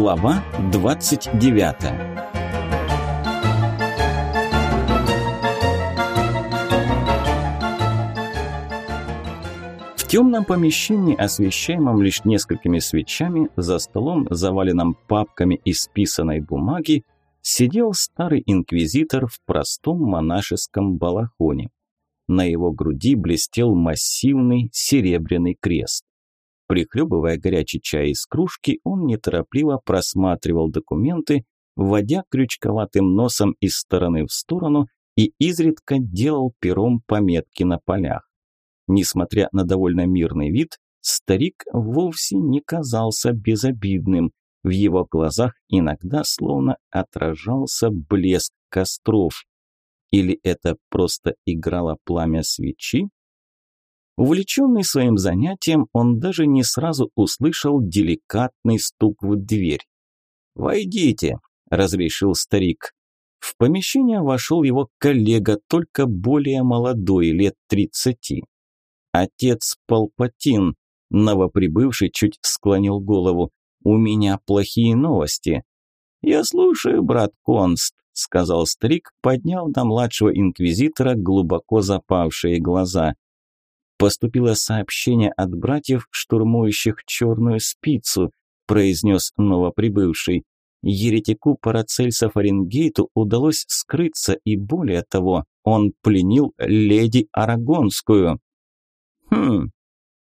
Глава 29 В темном помещении, освещаемом лишь несколькими свечами, за столом, заваленным папками из списанной бумаги, сидел старый инквизитор в простом монашеском балахоне. На его груди блестел массивный серебряный крест. Прихлебывая горячий чай из кружки, он неторопливо просматривал документы, вводя крючковатым носом из стороны в сторону и изредка делал пером пометки на полях. Несмотря на довольно мирный вид, старик вовсе не казался безобидным. В его глазах иногда словно отражался блеск костров. Или это просто играло пламя свечи? Увлеченный своим занятием, он даже не сразу услышал деликатный стук в дверь. «Войдите», – разрешил старик. В помещение вошел его коллега, только более молодой, лет тридцати. Отец Палпатин, новоприбывший, чуть склонил голову. «У меня плохие новости». «Я слушаю, брат Конст», – сказал старик, подняв на младшего инквизитора глубоко запавшие глаза – Поступило сообщение от братьев, штурмующих черную спицу, произнес новоприбывший. Еретику Парацельса Фаренгейту удалось скрыться, и более того, он пленил леди Арагонскую. Хм,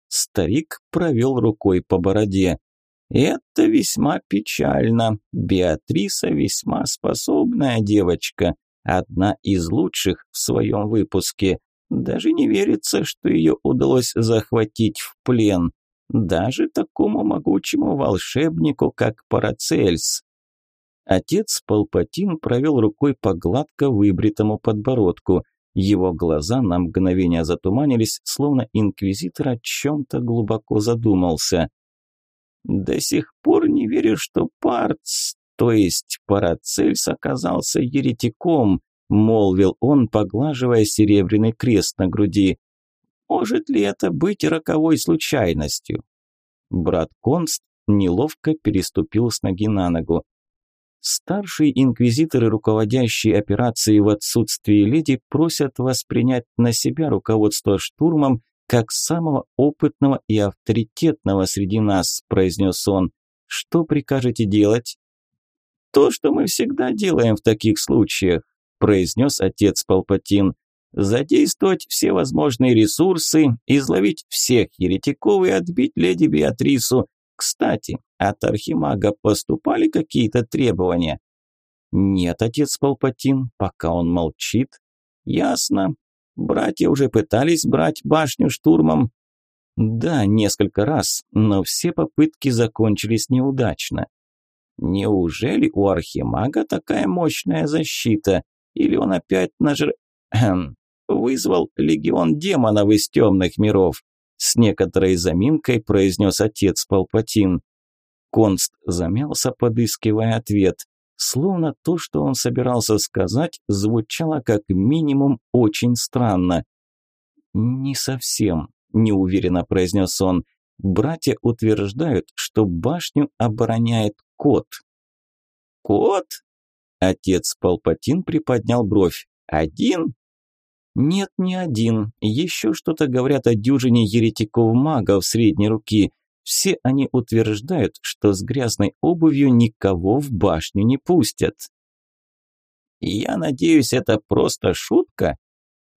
старик провел рукой по бороде. Это весьма печально. Беатриса весьма способная девочка, одна из лучших в своем выпуске. Даже не верится, что ее удалось захватить в плен. Даже такому могучему волшебнику, как Парацельс. Отец Палпатин провел рукой по гладко выбритому подбородку. Его глаза на мгновение затуманились, словно инквизитор о чем-то глубоко задумался. «До сих пор не верю, что Парц, то есть Парацельс, оказался еретиком», – молвил он, поглаживая серебряный крест на груди. «Может ли это быть роковой случайностью?» Брат Конст неловко переступил с ноги на ногу. Старшие инквизиторы, руководящие операцией в отсутствии леди, просят воспринять на себя руководство штурмом как самого опытного и авторитетного среди нас, произнес он. Что прикажете делать? То, что мы всегда делаем в таких случаях произнес отец Палпатин. Задействовать все возможные ресурсы, изловить всех еретиков и отбить леди Беатрису. Кстати, от архимага поступали какие-то требования? Нет, отец Палпатин, пока он молчит. Ясно. Братья уже пытались брать башню штурмом. Да, несколько раз, но все попытки закончились неудачно. Неужели у архимага такая мощная защита? Или он опять нажр... Вызвал легион демонов из темных миров? С некоторой заминкой произнес отец Палпатин. Конст замялся, подыскивая ответ. Словно то, что он собирался сказать, звучало как минимум очень странно. «Не совсем», – неуверенно произнес он. «Братья утверждают, что башню обороняет кот». «Кот?» Отец Палпатин приподнял бровь. «Один?» «Нет, не один. Еще что-то говорят о дюжине еретиков-магов средней руки. Все они утверждают, что с грязной обувью никого в башню не пустят». «Я надеюсь, это просто шутка?»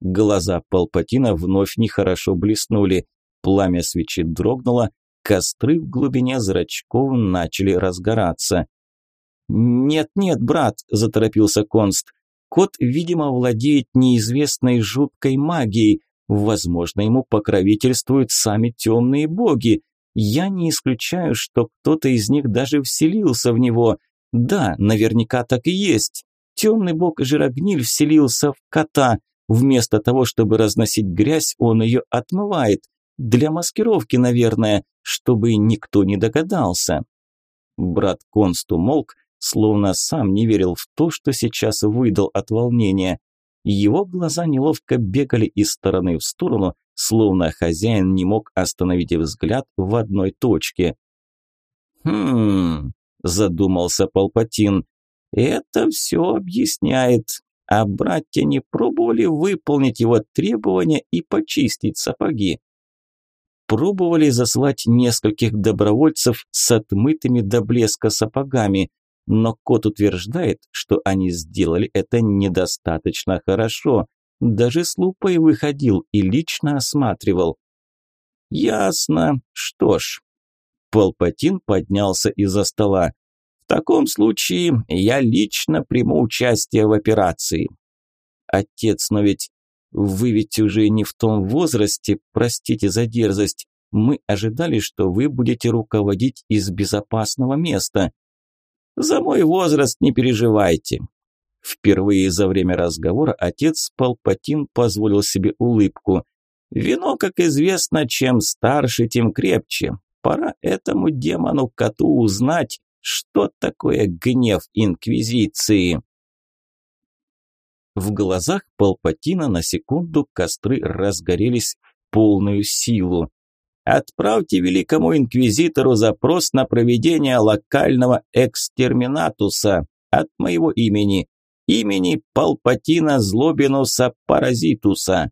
Глаза Палпатина вновь нехорошо блеснули. Пламя свечи дрогнуло, костры в глубине зрачков начали разгораться. «Нет-нет, брат», – заторопился Конст. «Кот, видимо, владеет неизвестной жуткой магией. Возможно, ему покровительствуют сами темные боги. Я не исключаю, что кто-то из них даже вселился в него. Да, наверняка так и есть. Темный бог Жирогниль вселился в кота. Вместо того, чтобы разносить грязь, он ее отмывает. Для маскировки, наверное, чтобы никто не догадался». Брат Конст умолк, словно сам не верил в то, что сейчас выдал от волнения. Его глаза неловко бегали из стороны в сторону, словно хозяин не мог остановить взгляд в одной точке. «Хм...» задумался Палпатин. Это все объясняет. А братья не пробовали выполнить его требования и почистить сапоги? Пробовали заслать нескольких добровольцев с отмытыми до блеска сапогами, но кот утверждает, что они сделали это недостаточно хорошо. Даже с лупой выходил и лично осматривал. Ясно. Что ж. Палпатин поднялся из-за стола. В таком случае я лично приму участие в операции. Отец, но ведь вы ведь уже не в том возрасте, простите за дерзость. Мы ожидали, что вы будете руководить из безопасного места. За мой возраст не переживайте. Впервые за время разговора отец Палпатин позволил себе улыбку. Вино, как известно, чем старше, тем крепче. Пора этому демону-коту узнать, что такое гнев Инквизиции. В глазах Палпатина на секунду костры разгорелись полную силу. Отправьте великому инквизитору запрос на проведение локального экстерминатуса от моего имени, имени Палпатина Злобинуса Паразитуса.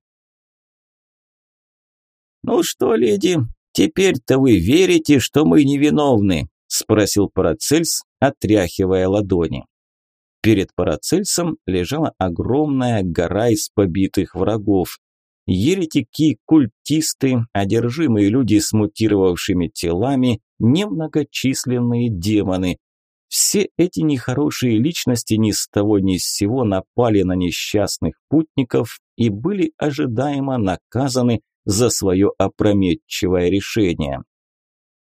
Ну что, леди, теперь-то вы верите, что мы невиновны? спросил Парацельс, отряхивая ладони. Перед Парацельсом лежала огромная гора из побитых врагов. Еретики, культисты, одержимые люди с мутировавшими телами, немногочисленные демоны. Все эти нехорошие личности ни с того ни с сего напали на несчастных путников и были ожидаемо наказаны за свое опрометчивое решение.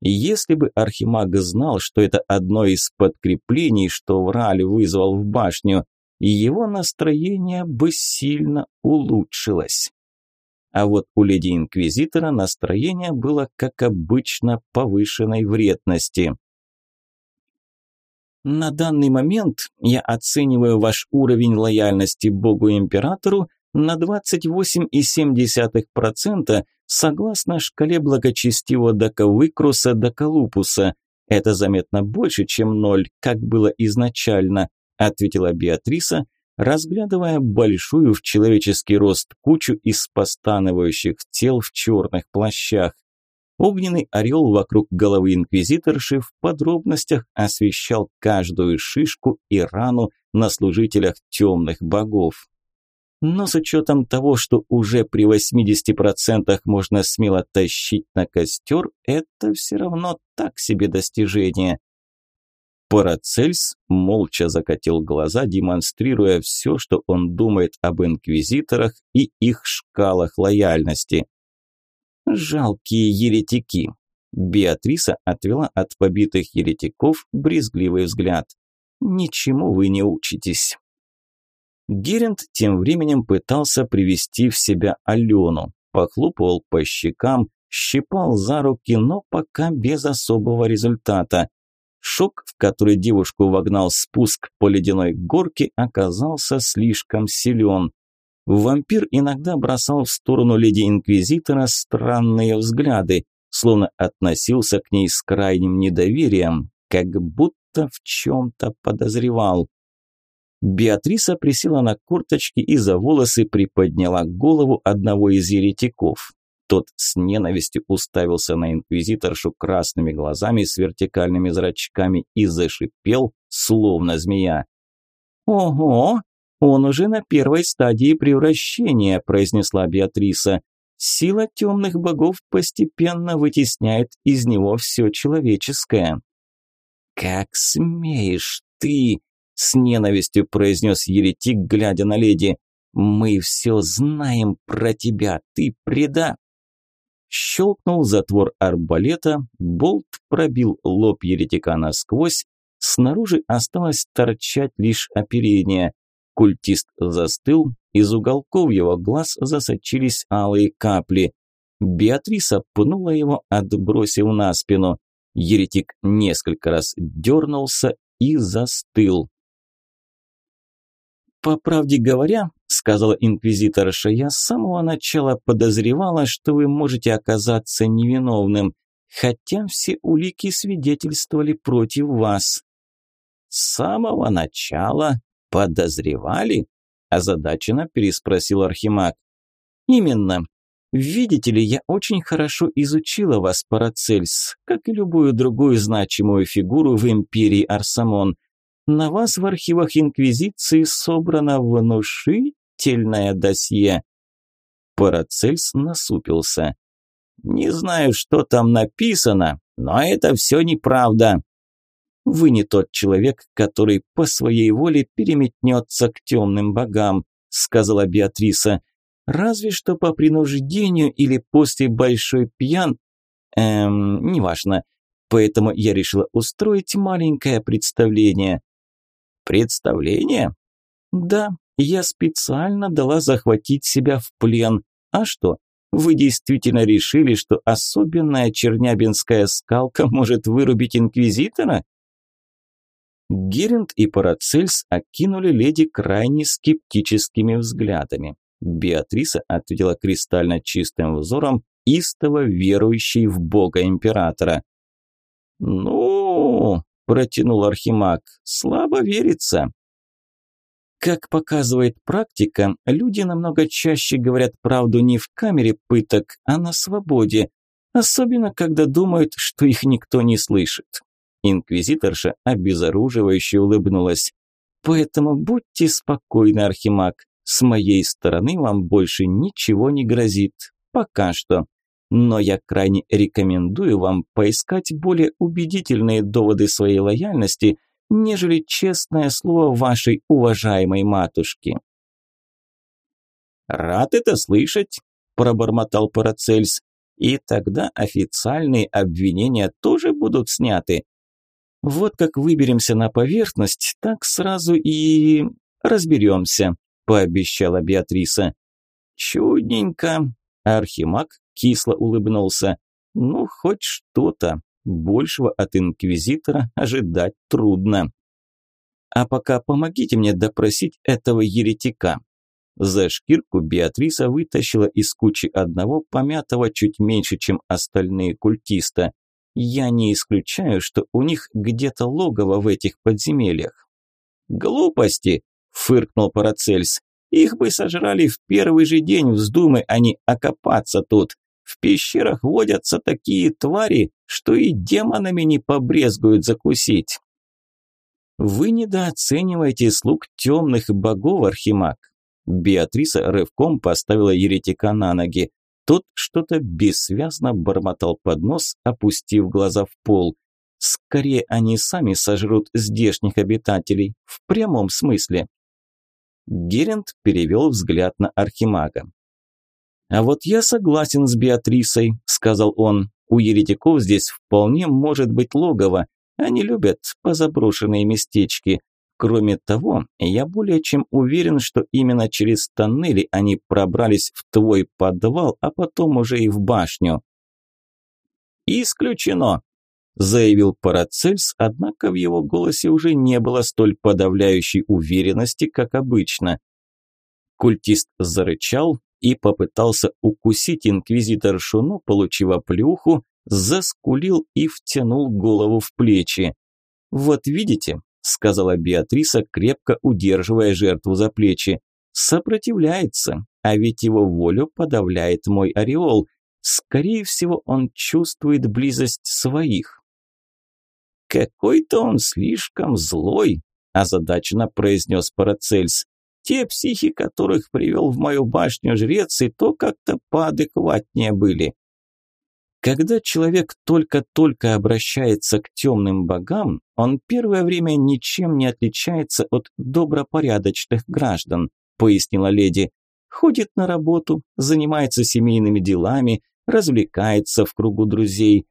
Если бы Архимаг знал, что это одно из подкреплений, что Враль вызвал в башню, его настроение бы сильно улучшилось. А вот у леди-инквизитора настроение было, как обычно, повышенной вредности. На данный момент я оцениваю ваш уровень лояльности Богу-Императору на 28,7% согласно шкале благочестивого Даковыкруса Даколупуса. Это заметно больше, чем ноль, как было изначально, ответила Беатриса, разглядывая большую в человеческий рост кучу из постанывающих тел в черных плащах. Огненный орел вокруг головы инквизиторши в подробностях освещал каждую шишку и рану на служителях темных богов. Но с учетом того, что уже при 80% можно смело тащить на костер, это все равно так себе достижение. Парацельс молча закатил глаза, демонстрируя все, что он думает об инквизиторах и их шкалах лояльности. «Жалкие еретики!» Беатриса отвела от побитых еретиков брезгливый взгляд. «Ничему вы не учитесь». Герент тем временем пытался привести в себя Алену, похлопывал по щекам, щипал за руки, но пока без особого результата. Шок, в который девушку вогнал спуск по ледяной горке, оказался слишком силен. Вампир иногда бросал в сторону леди-инквизитора странные взгляды, словно относился к ней с крайним недоверием, как будто в чем-то подозревал. Беатриса присела на курточки и за волосы приподняла голову одного из еретиков. Тот с ненавистью уставился на инквизиторшу красными глазами с вертикальными зрачками и зашипел, словно змея. «Ого, он уже на первой стадии превращения», – произнесла Беатриса. «Сила темных богов постепенно вытесняет из него все человеческое». «Как смеешь ты!» – с ненавистью произнес еретик, глядя на леди. «Мы все знаем про тебя, ты преда...» Щелкнул затвор арбалета, болт пробил лоб еретика насквозь, снаружи осталось торчать лишь оперение. Культист застыл, из уголков его глаз засочились алые капли. Беатриса пнула его, отбросив на спину. Еретик несколько раз дернулся и застыл. «По правде говоря, – сказала инквизиторша, – я с самого начала подозревала, что вы можете оказаться невиновным, хотя все улики свидетельствовали против вас. С самого начала подозревали? Озадаченно переспросил Архимаг. Именно. Видите ли, я очень хорошо изучила вас, Парацельс, как и любую другую значимую фигуру в империи Арсамон. На вас в архивах Инквизиции собрано внушительное досье. Парацельс насупился. «Не знаю, что там написано, но это все неправда. Вы не тот человек, который по своей воле переметнется к темным богам», сказала Беатриса. Разве что по принуждению или после большой пьян... Эм, неважно. Поэтому я решила устроить маленькое представление. Представление? Да, я специально дала захватить себя в плен. А что? Вы действительно решили, что особенная чернябинская скалка может вырубить инквизитора? Геринд и Парацельс окинули леди крайне скептическими взглядами. Беатриса ответила кристально чистым взором, истово верующей в бога императора. «Ну...» – протянул Архимаг. «Слабо верится». Как показывает практика, люди намного чаще говорят правду не в камере пыток, а на свободе, особенно когда думают, что их никто не слышит. Инквизиторша обезоруживающе улыбнулась. «Поэтому будьте спокойны, Архимаг. С моей стороны вам больше ничего не грозит. Пока что. Но я крайне рекомендую вам поискать более убедительные доводы своей лояльности, нежели честное слово вашей уважаемой матушки. «Рад это слышать», – пробормотал Парацельс. «И тогда официальные обвинения тоже будут сняты. Вот как выберемся на поверхность, так сразу и разберемся пообещала Беатриса. Чудненько. Архимаг кисло улыбнулся. Ну, хоть что-то. Большего от инквизитора ожидать трудно. А пока помогите мне допросить этого еретика. За шкирку Беатриса вытащила из кучи одного помятого чуть меньше, чем остальные культиста. Я не исключаю, что у них где-то логово в этих подземельях. Глупости, фыркнул Парацельс. Их бы сожрали в первый же день, вздумай они окопаться тут. В пещерах водятся такие твари, что и демонами не побрезгуют закусить. Вы недооцениваете слуг темных богов, Архимаг. Беатриса рывком поставила еретика на ноги. Тот что-то бессвязно бормотал под нос, опустив глаза в пол. Скорее они сами сожрут здешних обитателей, в прямом смысле. Герент перевел взгляд на Архимага. «А вот я согласен с Беатрисой», – сказал он. «У еретиков здесь вполне может быть логово. Они любят позаброшенные местечки. Кроме того, я более чем уверен, что именно через тоннели они пробрались в твой подвал, а потом уже и в башню». «Исключено», заявил Парацельс, однако в его голосе уже не было столь подавляющей уверенности, как обычно. Культист зарычал и попытался укусить инквизиторшу, но, получив оплюху, заскулил и втянул голову в плечи. «Вот видите», – сказала Беатриса, крепко удерживая жертву за плечи, – «сопротивляется, а ведь его волю подавляет мой ореол. Скорее всего, он чувствует близость своих». «Какой-то он слишком злой», – озадаченно произнес Парацельс. «Те психи, которых привел в мою башню жрец, и то как-то поадекватнее были». Когда человек только-только обращается к темным богам, он первое время ничем не отличается от добропорядочных граждан, пояснила леди. Ходит на работу, занимается семейными делами, развлекается в кругу друзей.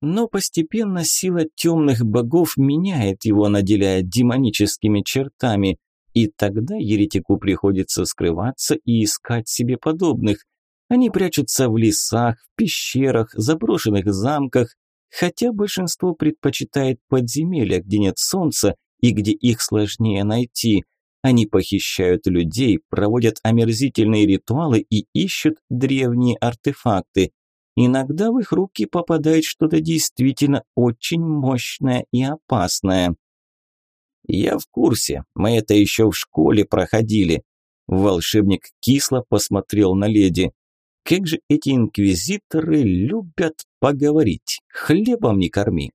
Но постепенно сила темных богов меняет его, наделяя демоническими чертами, и тогда еретику приходится скрываться и искать себе подобных. Они прячутся в лесах, в пещерах, заброшенных замках, хотя большинство предпочитает подземелья, где нет солнца и где их сложнее найти. Они похищают людей, проводят омерзительные ритуалы и ищут древние артефакты. Иногда в их руки попадает что-то действительно очень мощное и опасное. «Я в курсе, мы это еще в школе проходили». Волшебник кисло посмотрел на леди. «Как же эти инквизиторы любят поговорить, хлебом не корми».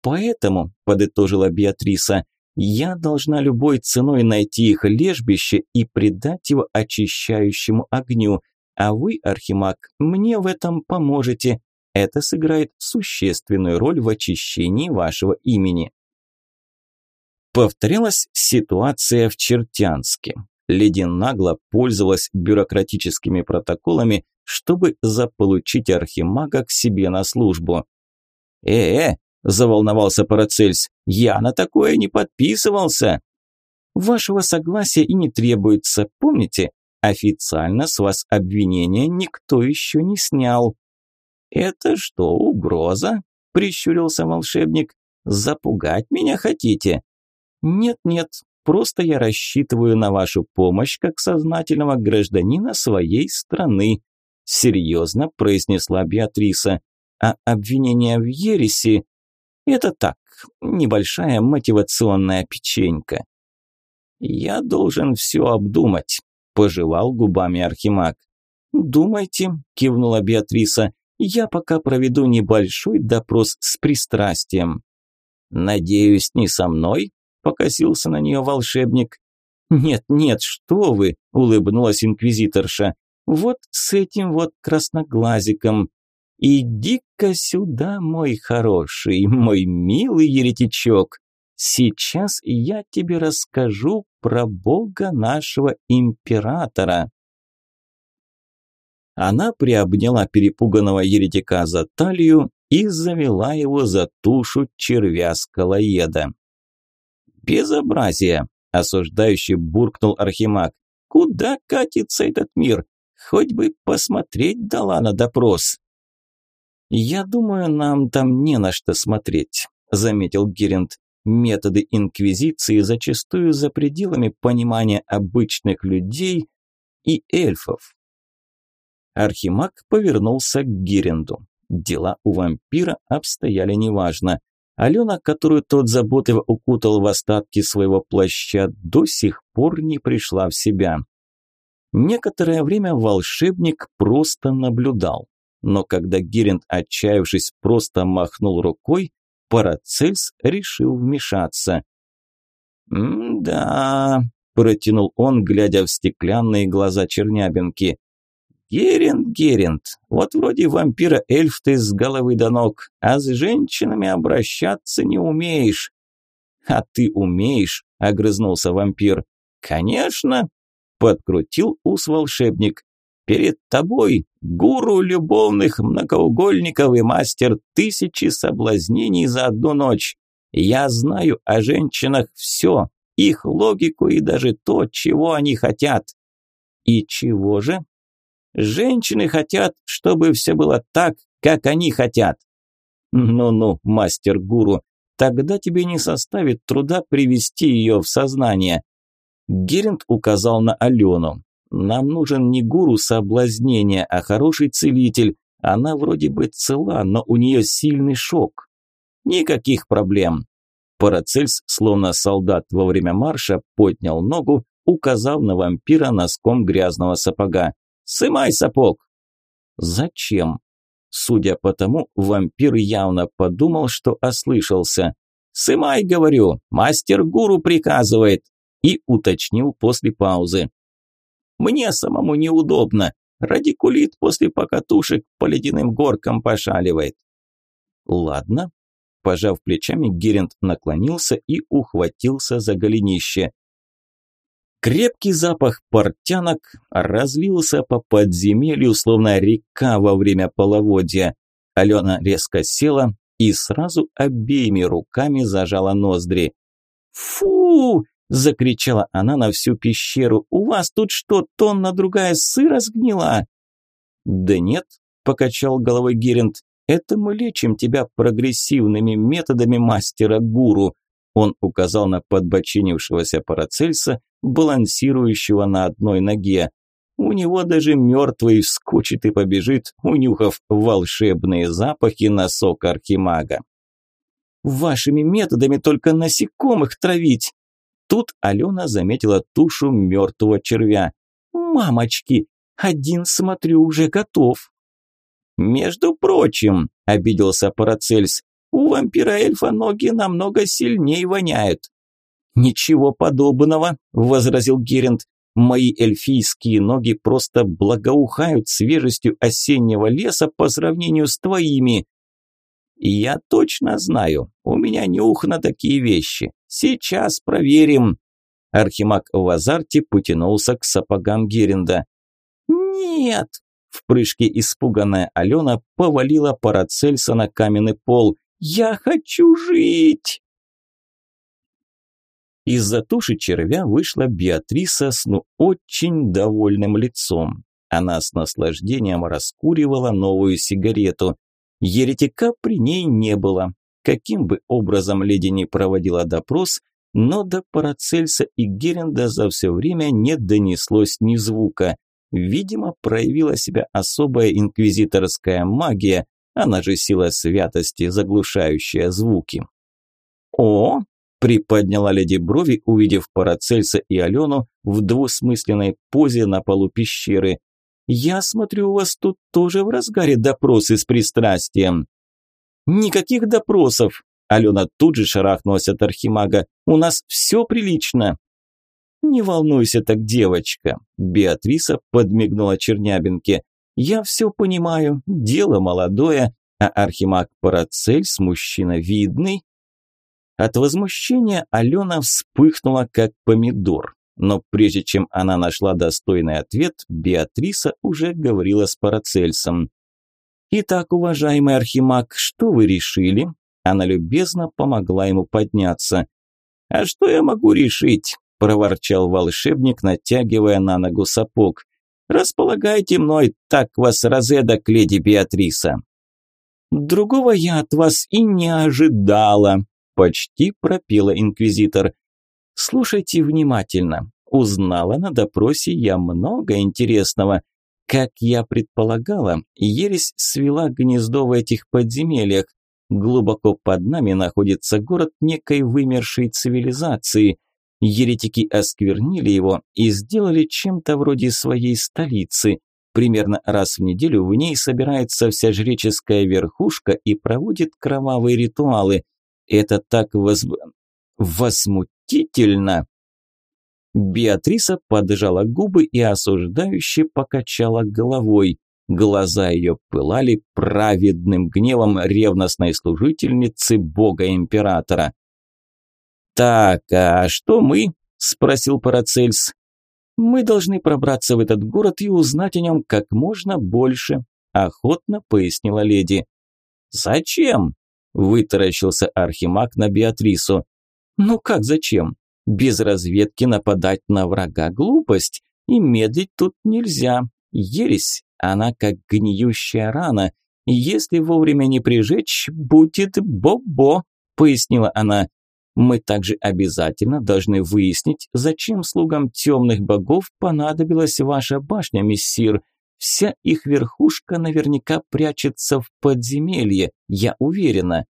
«Поэтому», – подытожила Беатриса, – «я должна любой ценой найти их лежбище и предать его очищающему огню, а вы, Архимаг, мне в этом поможете. Это сыграет существенную роль в очищении вашего имени». Повторялась ситуация в Чертянске. Леди нагло пользовалась бюрократическими протоколами, чтобы заполучить архимага к себе на службу. «Э-э!» – заволновался Парацельс. «Я на такое не подписывался!» «Вашего согласия и не требуется, помните? Официально с вас обвинения никто еще не снял». «Это что, угроза?» – прищурился волшебник. «Запугать меня хотите?» «Нет-нет, просто я рассчитываю на вашу помощь как сознательного гражданина своей страны», серьезно произнесла Беатриса. «А обвинение в ереси – это так, небольшая мотивационная печенька». «Я должен все обдумать», – пожевал губами Архимаг. «Думайте», – кивнула Беатриса, – «я пока проведу небольшой допрос с пристрастием». «Надеюсь, не со мной?» – покосился на нее волшебник. «Нет, нет, что вы!» – улыбнулась инквизиторша. «Вот с этим вот красноглазиком. Иди-ка сюда, мой хороший, мой милый еретичок. Сейчас я тебе расскажу про бога нашего императора». Она приобняла перепуганного еретика за талию и завела его за тушу червя-скалоеда. «Безобразие!» – осуждающий буркнул Архимаг. «Куда катится этот мир? Хоть бы посмотреть дала на допрос». «Я думаю, нам там не на что смотреть», – заметил Геринд. «Методы инквизиции зачастую за пределами понимания обычных людей и эльфов». Архимаг повернулся к Геринду. Дела у вампира обстояли неважно. Алена, которую тот заботливо укутал в остатки своего плаща, до сих пор не пришла в себя. Некоторое время волшебник просто наблюдал. Но когда Геринд, отчаявшись, просто махнул рукой, Парацельс решил вмешаться. «М-да», – протянул он, глядя в стеклянные глаза Чернябинки. Геринд, Геринд, вот вроде вампира-эльф ты с головы до ног, а с женщинами обращаться не умеешь. А ты умеешь, огрызнулся вампир. Конечно, подкрутил ус волшебник. Перед тобой гуру любовных многоугольников и мастер тысячи соблазнений за одну ночь. Я знаю о женщинах все, их логику и даже то, чего они хотят. И чего же? Женщины хотят, чтобы все было так, как они хотят. Ну-ну, мастер-гуру, тогда тебе не составит труда привести ее в сознание. Геринд указал на Алену. Нам нужен не гуру соблазнения, а хороший целитель. Она вроде бы цела, но у нее сильный шок. Никаких проблем. Парацельс, словно солдат во время марша, поднял ногу, указав на вампира носком грязного сапога. Сымай сапог!» «Зачем?» Судя по тому, вампир явно подумал, что ослышался. «Сымай, говорю, мастер-гуру приказывает!» И уточнил после паузы. «Мне самому неудобно. Радикулит после покатушек по ледяным горкам пошаливает». «Ладно». Пожав плечами, Геринд наклонился и ухватился за голенище. Крепкий запах портянок разлился по подземелью, словно река во время половодья. Алена резко села и сразу обеими руками зажала ноздри. «Фу!» – закричала она на всю пещеру. «У вас тут что, тонна другая сыра сгнила?» «Да нет», – покачал головой Геринд. «Это мы лечим тебя прогрессивными методами мастера-гуру». Он указал на подбочинившегося Парацельса, балансирующего на одной ноге. У него даже мертвый вскочит и побежит, унюхав волшебные запахи носок архимага. Вашими методами только насекомых травить. Тут Алена заметила тушу мертвого червя. «Мамочки, один, смотрю, уже готов». «Между прочим», – обиделся Парацельс, – «у вампира-эльфа ноги намного сильнее воняют». «Ничего подобного», – возразил Герент. «Мои эльфийские ноги просто благоухают свежестью осеннего леса по сравнению с твоими». «Я точно знаю, у меня нюх на такие вещи. Сейчас проверим». Архимаг в азарте потянулся к сапогам Геренда. «Нет!» В прыжке испуганная Алена повалила Парацельса на каменный пол. «Я хочу жить!» Из-за туши червя вышла Беатриса с ну очень довольным лицом. Она с наслаждением раскуривала новую сигарету. Еретика при ней не было. Каким бы образом леди не проводила допрос, но до Парацельса и Геренда за все время не донеслось ни звука. Видимо, проявила себя особая инквизиторская магия, она же сила святости, заглушающая звуки. «О!» – приподняла леди брови, увидев Парацельса и Алену в двусмысленной позе на полу пещеры. «Я смотрю, у вас тут тоже в разгаре допросы с пристрастием». «Никаких допросов!» Алена тут же шарахнулась от архимага. «У нас все прилично!» «Не волнуйся так, девочка», – Беатриса подмигнула Чернябинке. «Я все понимаю, дело молодое, а архимаг Парацельс мужчина видный». От возмущения Алена вспыхнула, как помидор. Но прежде чем она нашла достойный ответ, Беатриса уже говорила с Парацельсом. «Итак, уважаемый архимаг, что вы решили?» Она любезно помогла ему подняться. «А что я могу решить? проворчал волшебник, натягивая на ногу сапог. «Располагайте мной, так вас разэдак, леди Беатриса!» «Другого я от вас и не ожидала», – почти пропела инквизитор. «Слушайте внимательно. Узнала на допросе я много интересного. Как я предполагала, ересь свела гнездо в этих подземельях. Глубоко под нами находится город некой вымершей цивилизации – Еретики осквернили его и сделали чем-то вроде своей столицы. Примерно раз в неделю в ней собирается вся жреческая верхушка и проводит кровавые ритуалы. Это так воз... возмутительно. Беатриса поджала губы и осуждающе покачала головой. Глаза ее пылали праведным гневом ревностной служительницы бога-императора. «Так, а что мы?» – спросил Парацельс. «Мы должны пробраться в этот город и узнать о нем как можно больше», – охотно пояснила леди. «Зачем?» – вытаращился Архимаг на Беатрису. «Ну как зачем? Без разведки нападать на врага – глупость, и медлить тут нельзя. Ересь, она как гниющая рана, если вовремя не прижечь, будет бо-бо», – пояснила она. Мы также обязательно должны выяснить, зачем слугам темных богов понадобилась ваша башня, мессир. Вся их верхушка наверняка прячется в подземелье, я уверена.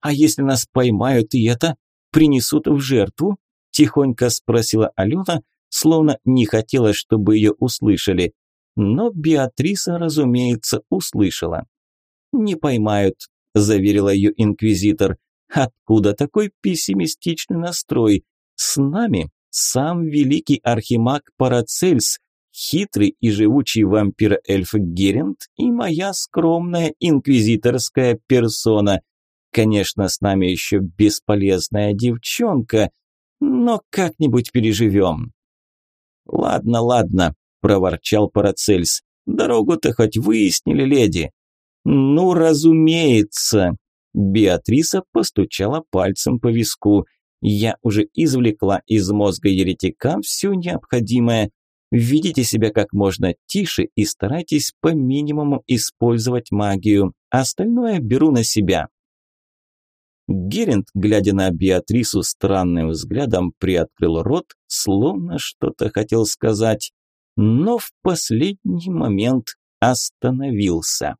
А если нас поймают и это принесут в жертву? Тихонько спросила Алена, словно не хотела, чтобы ее услышали. Но Беатриса, разумеется, услышала. «Не поймают», – заверила ее инквизитор. Откуда такой пессимистичный настрой? С нами сам великий архимаг Парацельс, хитрый и живучий вампир-эльф Герент и моя скромная инквизиторская персона. Конечно, с нами еще бесполезная девчонка, но как-нибудь переживем. «Ладно, ладно», – проворчал Парацельс. «Дорогу-то хоть выяснили, леди?» «Ну, разумеется», Беатриса постучала пальцем по виску. Я уже извлекла из мозга еретика все необходимое. Ведите себя как можно тише и старайтесь по минимуму использовать магию. Остальное беру на себя. Герент, глядя на Беатрису странным взглядом, приоткрыл рот, словно что-то хотел сказать, но в последний момент остановился.